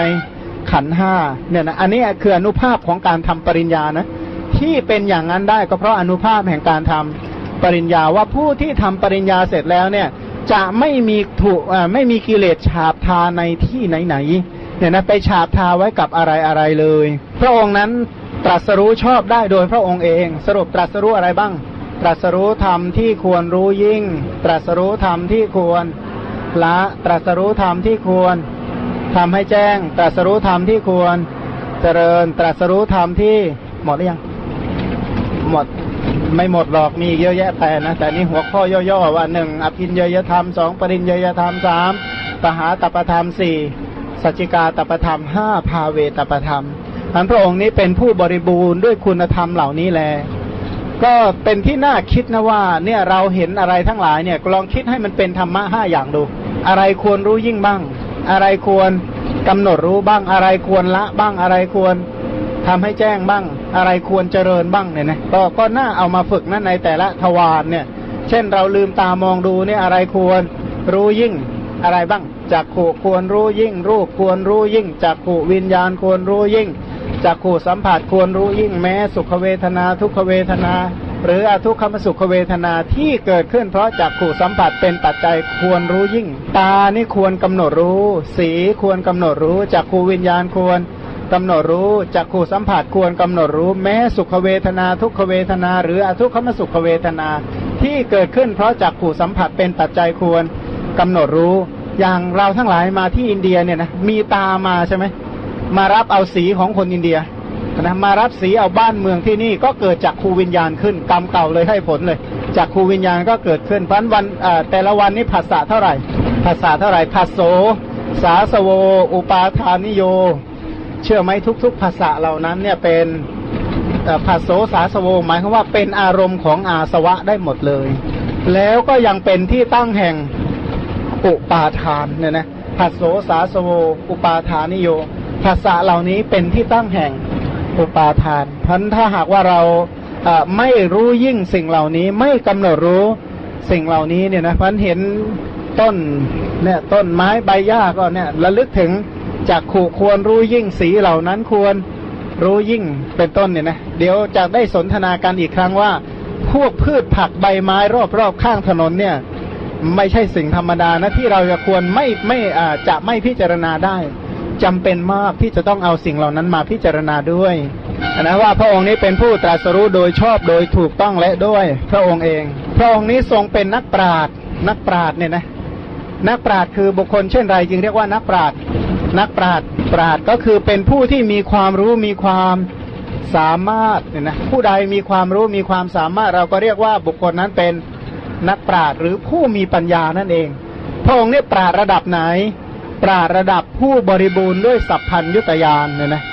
ขันห้าเนี่ยนะอันนี้คืออนุภาพของการทำปริญญานะที่เป็นอย่างนั้นได้ก็เพราะอนุภาพแห่งการทำ ปริญญาว่าผู้ที่ทำปริญญาเสร็จแล้วเนี่ยจะไม่มีถูกไม่มีกิเลสฉาบทาในที่ไหนๆเนี่ยนะไปฉาบทาไว้กับอะไรอะไรเลย พระองค์นั้นตรัสรู้ชอบได้โดยพระองค์เอง สรุปตรัสรู้อะไรบ้าง ตรัสรู้ธรรมที่ควรรู้ยิ่ง ตรัสรู้ธรรมที่ควรละตรัสรู้ธรรมที่ควรทำให้แจ้ง ตรัสรู้ธรรมที่ควร เจริญตรัสรู้ธรรมที่หมดหรือยังหมด ไม่หมดหรอกมีเยอะแยะแต่นะแต่นี่หัวข้อย่อๆว่าหนึ่งอภินยยธรรมสองปริญยยธรรมสามปหาตปธรรมสี่สัจจิกาตปธรรมห้าภาเวตปธรรมอันพระองค์นี้เป็นผู้บริบูรณ์ด้วยคุณธรรมเหล่านี้แล ก็เป็นที่น่าคิดนะว่าเนี่ยเราเห็นอะไรทั้งหลายเนี่ยลองคิดให้มันเป็นธรรมะห้าอย่างดู อะไรควรรู้ยิ่งบ้าง อะไรควรกำหนดรู้บ้างอะไรควรละบ้างอะไรควร ทำให้แจ้งบ้าง อะไรควรเจริญบ้างเนี่ยนะก็ก็น่าเอามาฝึกนะในแต่ละทวารเนี่ย เช่นเราลืมตามองดูเนี่ยอะไรควรรู้ยิ่งอะไรบ้างจากขู่ควรรู้ยิ่ง รูปควรรู้ยิ่งจากขู่วิญญาณควรรู้ยิ่งจากขู่สัมผัสควรรู้ยิ่งแม้สุขเวทนา ทุกขเวทนา หรืออทุกขมสุขเวทนาที่เกิดขึ้น เพราะจากขู่สัมผัสเป็นปัจจัยควรรู้ยิ่ง ตานี่ควรกำหนดรู้ สีควรกำหนดรู้จากขู่วิญญาณควร กำหนดรู้จักขู่สัมผัสควรกำหนดรู้ แม้สุขเวทนาทุกขเวทนา หรืออทุกขมสุขเวทนาที่เกิดขึ้นเพราะจักขู่สัมผัสเป็นปัจจัยควรกำหนดรู้ อย่างเราทั้งหลายมาที่อินเดียเนี่ยนะมีตามาใช่ไหมมารับเอาสีของคนอินเดียนะมารับสีเอาบ้านเมืองที่นี่ก็เกิดจากครูวิญญาณขึ้นกรรมเก่าเลยให้ผลเลย จากครูวิญญาณก็เกิดขึ้นพันวันแต่ละวันนี้ภาษาเท่าไหร่ภาษาเท่าไหร่ภาโสสาสโว อุปาทานิโย เชื่อไหมทุก ๆ ภาษาเหล่านั้นเนี่ยเป็นภาโสสาสโวหมายความว่าเป็นอารมณ์ของอาสวะได้หมดเลย แล้วก็ยังเป็นที่ตั้งแห่งอุปาทานเนี่ยนะภาโสสาสโวอุปาทานิโยภาษาเหล่านี้เป็นที่ตั้งแห่งอุปาทานพันถ้าหากว่าเราไม่รู้ยิ่งสิ่งเหล่านี้ไม่กำหนดรู้สิ่งเหล่านี้เนี่ยนะพันเห็นต้นเนี่ยต้นไม้ใบหญ้าก็เนี่ยระลึกถึง จากขู่ควรรู้ยิ่งสีเหล่านั้นควรรู้ยิ่งเป็นต้นเนี่ยนะเดี๋ยวจะได้สนทนากันอีกครั้งว่า พวกพืชผักใบไม้รอบๆข้างถนนเนี่ย ไม่ใช่สิ่งธรรมดานะที่เราจะควรไม่ไม่อ่าจะไม่พิจารณาได้จำเป็นมากที่จะต้องเอาสิ่งเหล่านั้นมาพิจารณาด้วยนะว่าพระองค์นี้เป็นผู้ตรัสรู้โดยชอบโดยถูกต้องและด้วย พระองค์เอง พระองค์นี้ทรงเป็นนักปราชญ์นักปราชญ์เนี่ยนะนักปราชญ์คือบุคคลเช่นไรจึงเรียกว่านักปราชญ์ นักปราชญ์ปราชญ์ก็คือเป็นผู้ที่มีความรู้มีความสามารถเนี่ยนะผู้ใดมีความรู้มีความสามารถเราก็เรียกว่าบุคคลนั้นเป็นนักปราชญ์หรือผู้มีปัญญานั่นเอง พระองค์เนี่ยปราชญ์ระดับไหน ปราชญ์ระดับผู้บริบูรณ์ด้วยสัพพัญยุตยานเนี่ยนะ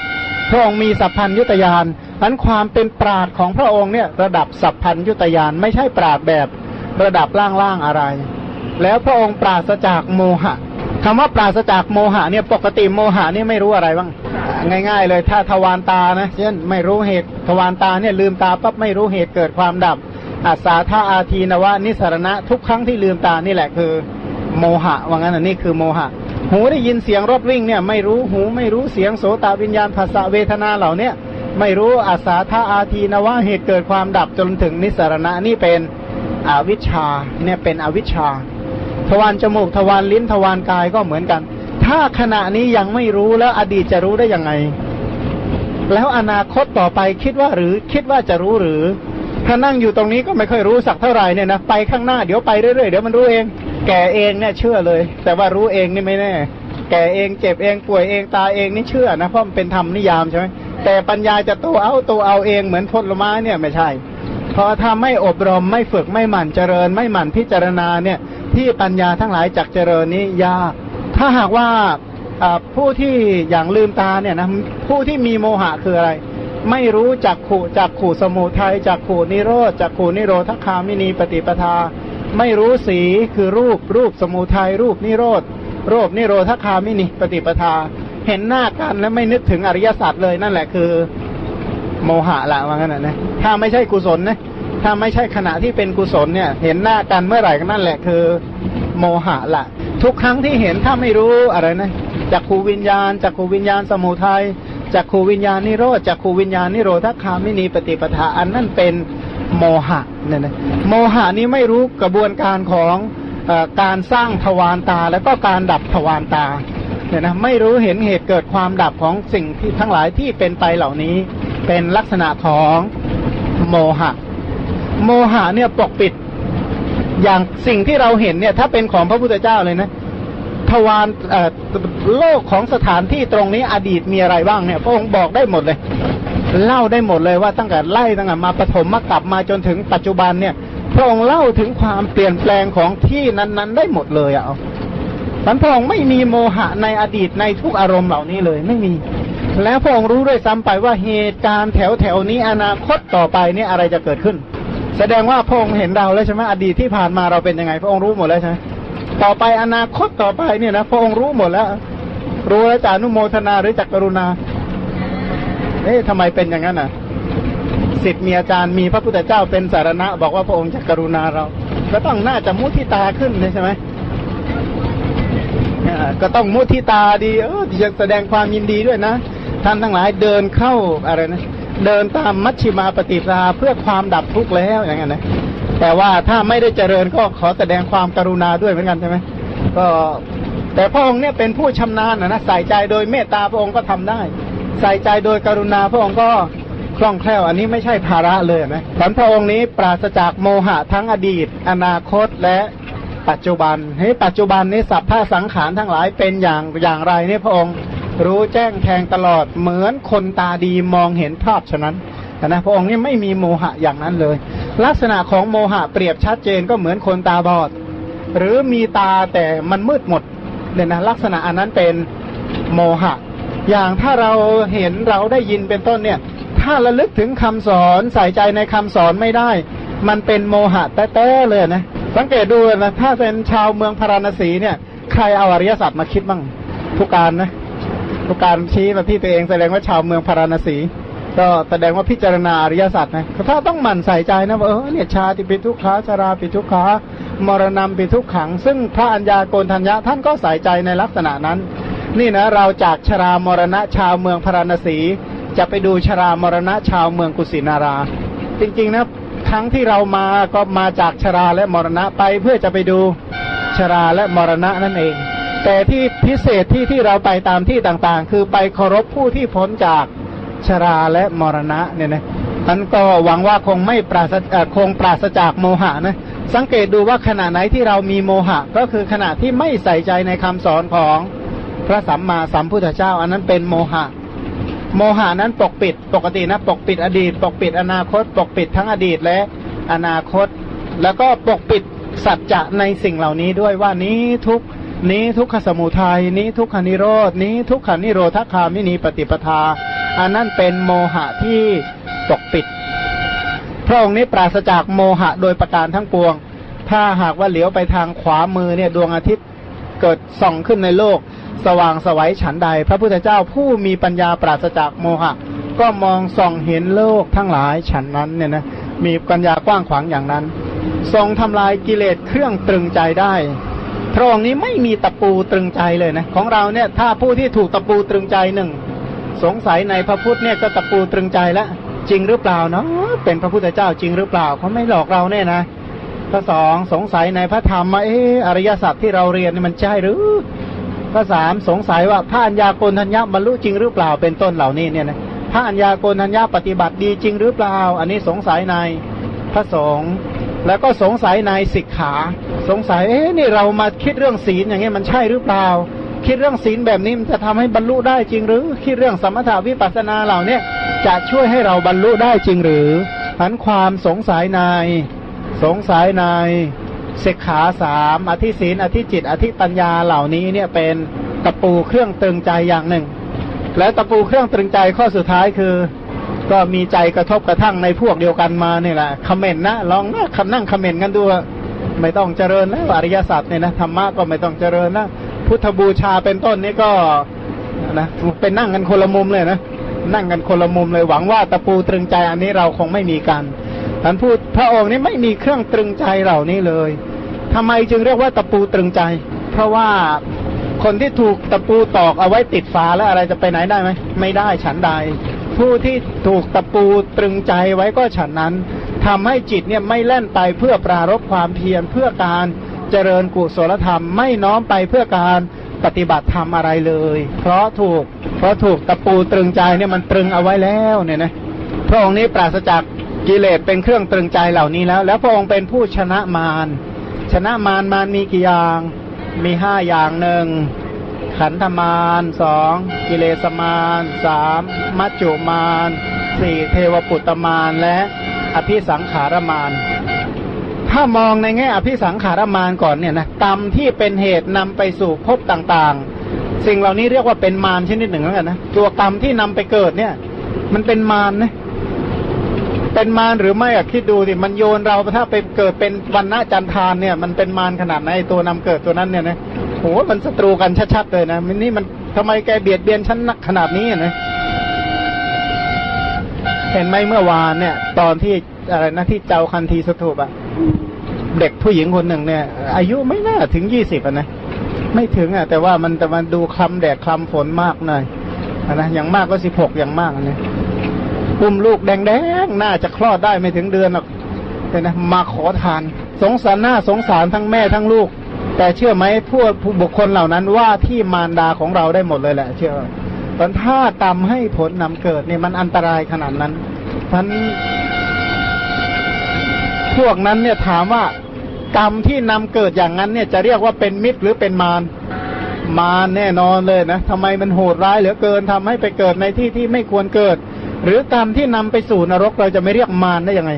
พระองค์มีสัพพัญยุตยานนั้นความเป็นปราชญ์ของพระองค์เนี่ยระดับสัพพัญยุตยานไม่ใช่ปราชญ์แบบระดับล่างๆอะไร แล้วพระองค์ปราศจากโมหะ คำว่าปราศจากโมหะเนี่ยปกติโมหะเนี่ยไม่รู้อะไรบ้าง ง่าย ๆ เลยถ้าทวารตานะ เช่นไม่รู้เหตุทวารตาเนี่ยลืมตาปั๊บไม่รู้เหตุเกิดความดับอาสาธาอาทีนวะนิสรณะทุกครั้งที่ลืมตานี่แหละคือ โมหะว่างั้นอันนี้คือโมหะ หูได้ยินเสียงรถวิ่งเนี่ยไม่รู้หูไม่รู้เสียงโสตวิญญาณภาษาเวทนาเหล่าเนี้ยไม่รู้อาสาธาอาทีนวะเหตุเกิดความดับจนถึงนิสรณะนี่เป็นอวิชชาเนี่ยเป็นอวิชชา ทวารจมูกทวารลิ้นทวารกายก็เหมือนกัน ถ้าขณะนี้ยังไม่รู้แล้วอดีตจะรู้ได้ยังไง แล้วอนาคตต่อไปคิดว่าหรือคิดว่าจะรู้หรือ ถ้านั่งอยู่ตรงนี้ก็ไม่ค่อยรู้สักเท่าไหร่เนี่ยนะไปข้างหน้าเดี๋ยวไปเรื่อยๆเดี๋ยวมันรู้เอง แก่เองเนี่ยเชื่อเลย แต่ว่ารู้เองนี่ไม่แน่ แก่เองเจ็บเองป่วยเองตายเองนี่เชื่อนะเพราะมันเป็นธรรมนิยามใช่ไหมแต่ปัญญาจะโตเอาโตเอาเองเหมือนผลไม้เนี่ยไม่ใช่เพราะถ้าไม่อบรมไม่ฝึกไม่หมั่นเจริญ ไม่หมั่นพิจารณาเนี่ย ที่ปัญญาทั้งหลายจากเจริญนี้ยาก ถ้าหากว่าผู้ที่อย่างลืมตาเนี่ยนะผู้ที่มีโมหะคืออะไร ไม่รู้จักขู่จักขู่สมุทัยจักขู่นิโรธจักขู่นิโรธคามินีปฏิปทา ไม่รู้สีคือรูปรูปสมุทัยรูปนิโรธรูปนิโรธคามินีปฏิปทา เห็นหน้ากันแล้วไม่นึกถึงอริยสัจเลยนั่นแหละคือ โมหะละว่างั้นนะถ้าไม่ใช่กุศลนะ ถ้าไม่ใช่ขณะที่เป็นกุศลเนี่ย เห็นหน้ากันเมื่อไหร่ก็นั่นแหละคือ โมหะละ ทุกครั้งที่เห็นถ้าไม่รู้อะไรนะจักขูวิญญาณจักขูวิญญาณสมุทัยจักขูวิญญาณนิโรธจักขูวิญญาณนิโรธคามินีปฏิปทาอันนั่นเป็นโมหะเนี่ยนะโมหะนี้ไม่รู้กระบวนการของอการสร้างทวารตา แล้วก็การดับทวารตาเนี่ยนะไม่รู้เห็นเหตุเกิดความดับของสิ่งที่ทั้งหลายที่เป็นไปเหล่านี้ เป็นลักษณะของโมหะ โมหะเนี่ยปกปิด อย่างสิ่งที่เราเห็นเนี่ย ถ้าเป็นของพระพุทธเจ้าเลยนะทวารโลกของสถานที่ตรงนี้อดีตมีอะไรบ้างเนี่ยพระองค์บอกได้หมดเลย เล่าได้หมดเลยว่าตั้งแต่ไล่ตั้งแต่มาปฐมมากลับมาจนถึงปัจจุบันเนี่ย พระองค์เล่าถึงความเปลี่ยนแปลงของที่นั้น ๆ ได้หมดเลยอะสันพระองค์ไม่มีโมหะในอดีตในทุกอารมณ์เหล่านี้เลยไม่มี แล้วพระองค์รู้ด้วยซ้ำไปว่าเหตุการณ์แถวแถวนี้อนาคตต่อไปเนี่ยอะไรจะเกิดขึ้น แสดงว่าพระองค์เห็นเราแล้วใช่ไหมอดีตที่ผ่านมาเราเป็นยังไง พระองค์รู้หมดแล้วใช่ไหมต่อไปอนาคตต่อไปเนี่ยนะพระองค์รู้หมดแล้ว รู้แล้วจากนุโมทนาหรือจากกรุณาเอ๊ะทำไมเป็นอย่างนั้นอะสิทธิ์มีอาจารย์มีพระพุทธเจ้าเป็นสารณะ บอกว่าพระองค์จะกรุณาเรา ก็ต้องน่าจะมุทิตาขึ้นเลยใช่ไหมก็ต้องมุทิตาดีเออจะแสดงความยินดีด้วยนะท่านทั้งหลายเดินเข้าอะไรนะ เดินตามมัชชิมาปฏิปทาเพื่อความดับทุกข์แล้วอย่างนั้นนะแต่ว่าถ้าไม่ได้เจริญก็ขอแสดงความกรุณาด้วยเหมือนกันใช่ไหมก็แต่พระองค์เนี่ยเป็นผู้ชำนาญนะนะใส่ใจโดยเมตตาพระองค์ก็ทำได้ ใส่ใจโดยกรุณาพระองค์ก็คล่องแคล่ว อันนี้ไม่ใช่ภาระเลยนะสันพระองค์นี้ปราศจากโมหะทั้งอดีต อนาคตและปัจจุบันเฮ้ปัจจุบันนี้สัพพะสังขารทั้งหลายเป็นอย่างอย่างไรเนี่ยพระองค์ รู้แจ้งแทงตลอดเหมือนคนตาดีมองเห็นภาพฉะนั้นนะพระองค์นี่ไม่มีโมหะอย่างนั้นเลย ลักษณะของโมหะเปรียบชัดเจนก็เหมือนคนตาบอด หรือมีตาแต่มันมืดหมดเนี่ยนะลักษณะอันนั้นเป็นโมหะ อย่างถ้าเราเห็นเราได้ยินเป็นต้นเนี่ย ถ้าระลึกถึงคำสอนใส่ใจในคำสอนไม่ได้ มันเป็นโมหะแต้ๆเลยนะสังเกตดูนะถ้าเป็นชาวเมืองพาราณสีเนี่ย ใครเอาอริยสัจมาคิดบ้างทุกการนะ กการชี้มาที่ตัวเองแสดงว่าชาวเมืองพาราณสี ก็แสดงว่าพิจารณาอริยสัจนะถ้าต้องหมั่นใส่ใจนะว่าเออเนี่ยชาติปิทุกขาชาราปิทุกขามรณะปิทุกขัง ซึ่งพระัญญาโกณทัญญะท่านก็ใส่ใจในลักษณะนั้น นี่นะเราจากชรามรณะชาวเมืองพาราณสี จะไปดูชรามรณะชาวเมืองกุสินารา จริงๆนะครั้งที่เรามาก็มาจากชราและมรณะไปเพื่อจะไปดูชราและมรณะนั่นเอง แต่ที่พิเศษที่ที่เราไปตามที่ต่างๆ คือไปเคารพผู้ที่พ้นจากชราและมรณะเนี่ยนะนั้นก็หวังว่าคงไม่ปราศคงปราศจากโมหะนะสังเกตดูว่าขณะไหนที่เรามีโมหะ ก็คือขณะที่ไม่ใส่ใจในคำสอนของพระสัมมาสัมพุทธเจ้า อันนั้นเป็นโมหะ โมหานั้นปกปิดปกตินะปกปิดอดีต ปกปิดอนาคต ปกปิดทั้งอดีตและอนาคต แล้วก็ปกปิดสัจจะในสิ่งเหล่านี้ด้วยว่านี้ทุก นี้ทุกขสมุทัยนี้ทุกขานิโรดนี้ทุกขานิโรธคามินีปฏิปทา อันนั้นเป็นโมหะที่ปกปิด พระองค์นี้ปราศจากโมหะโดยประการทั้งปวง ถ้าหากว่าเหลียวไปทางขวามือเนี่ยดวงอาทิตย์เกิดส่องขึ้นในโลก สว่างสวัยฉันใด พระพุทธเจ้าผู้มีปัญญาปราศจากโมหะ ก็มองส่องเห็นโลกทั้งหลายฉันนั้นเนี่ยนะมีปัญญากว้างขวางอย่างนั้น ทรงทำลายกิเลสเครื่องตรึงใจได้ พระองค์นี้ไม่มีตะปูตรึงใจเลยนะของเราเนี่ยถ้าผู้ที่ถูกตะปูตรึงใจหนึ่งสงสัยในพระพุทธเนี่ยก็ตะปูตรึงใจแล้วจริงหรือเปล่าเนาะเป็นพระพุทธเจ้าจริงหรือเปล่าเขาไม่หลอกเราแน่นะข้อสองสงสัยในพระธรรมว่าเอออริยสัจที่เราเรียนนี่มันใช่หรือข้อสามสงสัยว่าพระัญญาโกณทัญญาบรรลุจริงหรือเปล่าเป็นต้นเหล่านี้เนี่ยนะพระัญญาโกณทัญญาปฏิบัติดีจริงหรือเปล่า อันนี้สงสัยในพระสงฆ์ แล้วก็สงสัยในสิกขา สงสัยเอ๊ะนี่เรามาคิดเรื่องศีลอย่างเงี้ยมันใช่หรือเปล่า คิดเรื่องศีลแบบนี้มันจะทำให้บรรลุได้จริงหรือ คิดเรื่องสมถาวิปัสสนาเหล่าเนี้ยจะช่วยให้เราบรรลุได้จริงหรือผันความสงสัยในสงสัยในสิกขาสามอธิศีลอธิจิต อธิปัญญาเหล่านี้เนี่ยเป็นตะปูเครื่องตรึงใจอย่างหนึ่ง แล้วตะปูเครื่องตรึงใจข้อสุดท้ายคือ ก็มีใจกระทบกระทั่งในพวกเดียวกันมาเนี่ยแหละคอมเมนต์นะลองนะคำนั่งคอมเมนต์กันดูไม่ต้องเจริญแล้วอริยสัจเนี่ยนะธรรมะก็ไม่ต้องเจริญนะพุทธบูชาเป็นต้นนี่ก็นะเป็นนั่งกันคนละมุมเลยนะนั่งกันคนละมุมเลยหวังว่าตะปูตรึงใจอันนี้เราคงไม่มีกันท่านพูดพระองค์นี้ไม่มีเครื่องตรึงใจเหล่านี้เลยทำไมจึงเรียกว่าตะปูตรึงใจ เพราะว่าคนที่ถูกตะปูตอกเอาไว้ติดฝาแล้วอะไรจะไปไหนได้ไหมไม่ได้ฉันใด ผู้ที่ถูกตะปูตรึงใจไว้ก็ฉันนั้นทำให้จิตเนี่ยไม่เล่นไปเพื่อปรารบความเพียรเพื่อการเจริญกุศลธรรม ไม่น้อมไปเพื่อการปฏิบัติธรรมอะไรเลย เพราะถูกเพราะถูกตะปูตรึงใจเนี่ยมันตรึงเอาไว้แล้วเนี่ยนะพระองค์นี้ปราศจากกิเลสเป็นเครื่องตรึงใจเหล่านี้แล้ว แล้วพระองค์เป็นผู้ชนะมารชนะมารมารมีกี่อย่าง มีห้าอย่างหนึ่ง ขันธมารสองกิเลสมารสามมัจจุมารสี่เทวปุตตมารและอภิสังขารมารถ้ามองในแง่อภิสังขารมารก่อนเนี่ยนะกรรมที่เป็นเหตุนำไปสู่ภพต่างๆ สิ่งเหล่านี้เรียกว่าเป็นมารชนิดหนึ่งแล้วกันนะตัวกรรมที่นำไปเกิดเนี่ย มันเป็นมารนะเป็นมารหรือไม่อะคิดดูสิมันโยนเราถ้าไปเกิดเป็นวันณะจันทานเนี่ย มันเป็นมารขนาดไหนตัวนำเกิดตัวนั้นเนี่ยนะ โหมันศัตรูกันชัดๆเลยนะมันนี่มันทำไมแกเบียดเบียนฉันนักขนาดนี้นะเห็นไหมเมื่อวานเนี่ย ตอนที่อะไรนะที่เจ้าคันทีสถูปอะเด็กผู้หญิงคนหนึ่งเนี่ย อายุไม่น่าถึงยี่สิบนะไม่ถึงอะ แต่ว่ามันแต่มันดูคลำแดดคลำฝนมากหน่อยนะอย่างมากก็สิบหกอย่างมากนะอุ้มลูกแดงๆน่าจะคลอดได้ไม่ถึงเดือนหรอกแต่นะมาขอทาน สงสารหน้าสงสารทั้งแม่ทั้งลูก แต่เชื่อไหมพวกบุคคลเหล่านั้นว่าที่มารดาของเราได้หมดเลยแหละ เชื่อตอนถ้ากรรมให้ผลนำเกิดเนี่ยมันอันตรายขนาดนั้นท่านพวกนั้นเนี่ยถามว่ากรรมที่นำเกิดอย่างนั้นเนี่ยจะเรียกว่าเป็นมิตรหรือเป็นมารมารแน่นอนเลยนะทำไมมันโหดร้ายเหลือเกินทำให้ไปเกิดในที่ที่ไม่ควรเกิด หรือกรรมที่นำไปสู่นรกเราจะไม่เรียกมารได้ยังไง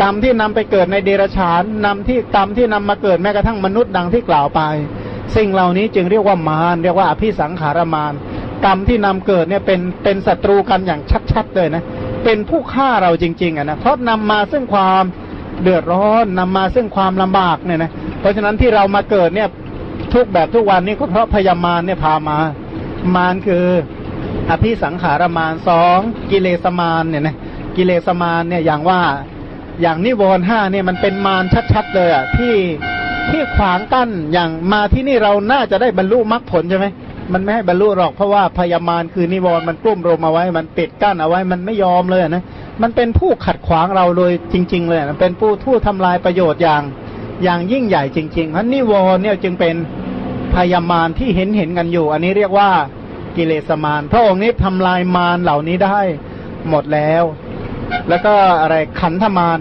กรรมที่นำไปเกิดในเดรัจฉานนำที่กรรมที่นำมาเกิดแม้กระทั่งมนุษย์ดังที่กล่าวไป สิ่งเหล่านี้จึงเรียกว่ามารเรียกว่าอภิสังขารมารกรรมที่นำเกิดเนี่ยเป็นเป็นศัตรูกันอย่างชัดๆเลยนะเป็นผู้ฆ่าเราจริงๆอะนะเพราะนำมาซึ่งความเดือดร้อนนำมาซึ่งความลำบากเนี่ยนะเพราะฉะนั้นที่เรามาเกิดเนี่ยทุกแบบทุกวันนี้ก็เพราะพยามารเนี่ยพามามารคืออภิสังขารมานสองกิเลสมานเนี่ยนะกิเลสมานเนี่ยอย่างว่า อย่างนิวรณ์ห้าเนี่ยมันเป็นมารชัดๆเลยอะที่ที่ขวางกั้นอย่างมาที่นี่เราน่าจะได้บรรลุมรรคผลใช่ไหมมันไม่ให้บรรลุหรอกเพราะว่าพยามารคือนิวรณ์มันกลุ่มรมเอาไว้ มันปิดกั้นเอาไว้มันไม่ยอมเลยนะมันเป็นผู้ขัดขวางเราโดยจริง ๆ เลยมันเป็นผู้ทู่ทำลายประโยชน์อย่างอย่างยิ่งใหญ่จริงๆเพราะนิวรณ์เนี่ยจึงเป็นพยามารที่เห็นเห็นกันอยู่ อันนี้เรียกว่ากิเลสมารพระองค์นี้ทำลายมารเหล่านี้ได้หมดแล้ว แล้วก็อะไรขันธมาร